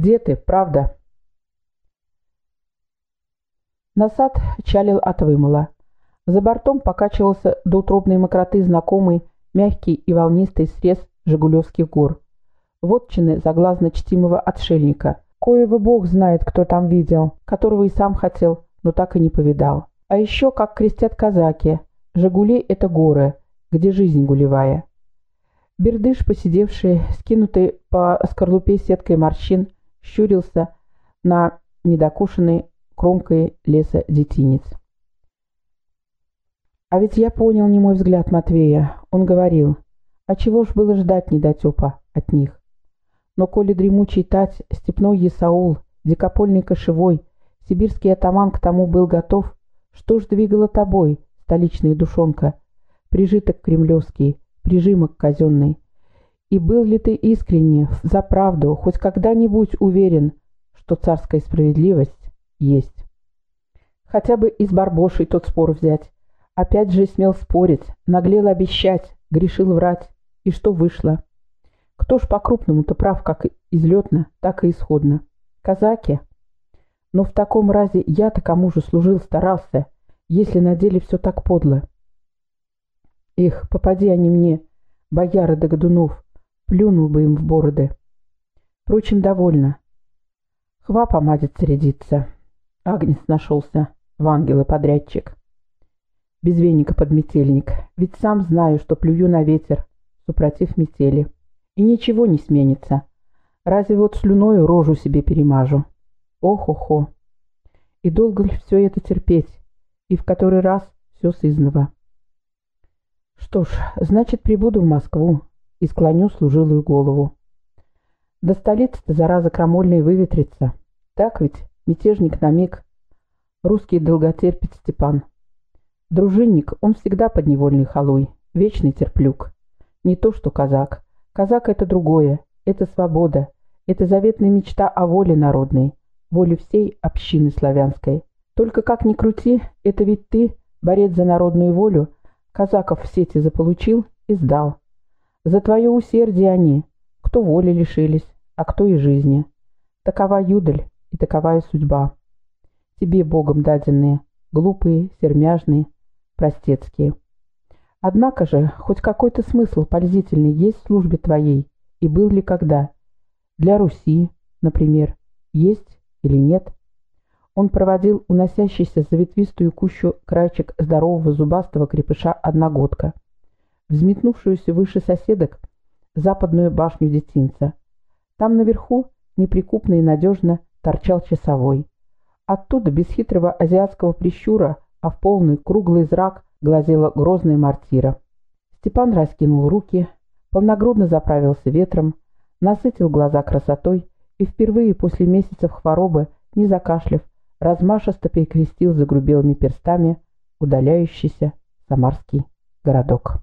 Где ты, правда?» Насад чалил от вымыла. За бортом покачивался до утробной мокроты знакомый, мягкий и волнистый срез Жигулевских гор. Вотчины заглазно чтимого отшельника. Коего бог знает, кто там видел, которого и сам хотел, но так и не повидал. А еще, как крестят казаки, Жигули — это горы, где жизнь гулевая. Бердыш, посидевший, скинутый по скорлупе сеткой морщин, щурился на недокушенный кромкой леса детинец. А ведь я понял не мой взгляд Матвея. Он говорил, а чего ж было ждать недотепа от них? Но коли дремучий тать, степной Есаул, дикопольный кошевой, сибирский атаман к тому был готов, что ж двигало тобой, столичная душонка, прижиток кремлевский, прижимок казенный? И был ли ты искренне, за правду, хоть когда-нибудь уверен, что царская справедливость есть? Хотя бы из барбошей тот спор взять. Опять же смел спорить, наглел обещать, грешил врать. И что вышло? Кто ж по-крупному-то прав, как излетно, так и исходно? Казаки? Но в таком разе я-то кому же служил, старался, если на деле все так подло? Эх, попади они мне, бояры да годунов, плюнул бы им в бороды. Впрочем, довольно. Хва помадится рядиться. Агнец нашелся в ангелы-подрядчик без веника под ведь сам знаю, что плюю на ветер, супротив метели. И ничего не сменится. Разве вот слюною рожу себе перемажу? Ох-охо! И долго ли все это терпеть? И в который раз все сызново. Что ж, значит, прибуду в Москву и склоню служилую голову. До столицы-то зараза крамольная выветрится. Так ведь, мятежник на миг. Русский долготерпит Степан. Дружинник, он всегда подневольный халуй, вечный терплюк. Не то что казак. Казак — это другое, это свобода, это заветная мечта о воле народной, воле всей общины славянской. Только как ни крути, это ведь ты, борец за народную волю, казаков в сети заполучил и сдал. За твое усердие они, кто воли лишились, а кто и жизни. Такова юдаль и таковая судьба. Тебе, Богом даденные, глупые, сермяжные, простецкие. Однако же, хоть какой-то смысл пользительный есть в службе твоей, и был ли когда? Для Руси, например, есть или нет? Он проводил уносящийся за ветвистую кущу крайчик здорового зубастого крепыша одногодка, взметнувшуюся выше соседок западную башню детинца. Там наверху неприкупно и надежно торчал часовой. Оттуда, без хитрого азиатского прищура, а в полный круглый зрак глазела грозная мортира. Степан раскинул руки, полногрудно заправился ветром, насытил глаза красотой и впервые после месяцев хворобы, не закашляв, размашисто перекрестил загрубелыми перстами удаляющийся Самарский городок.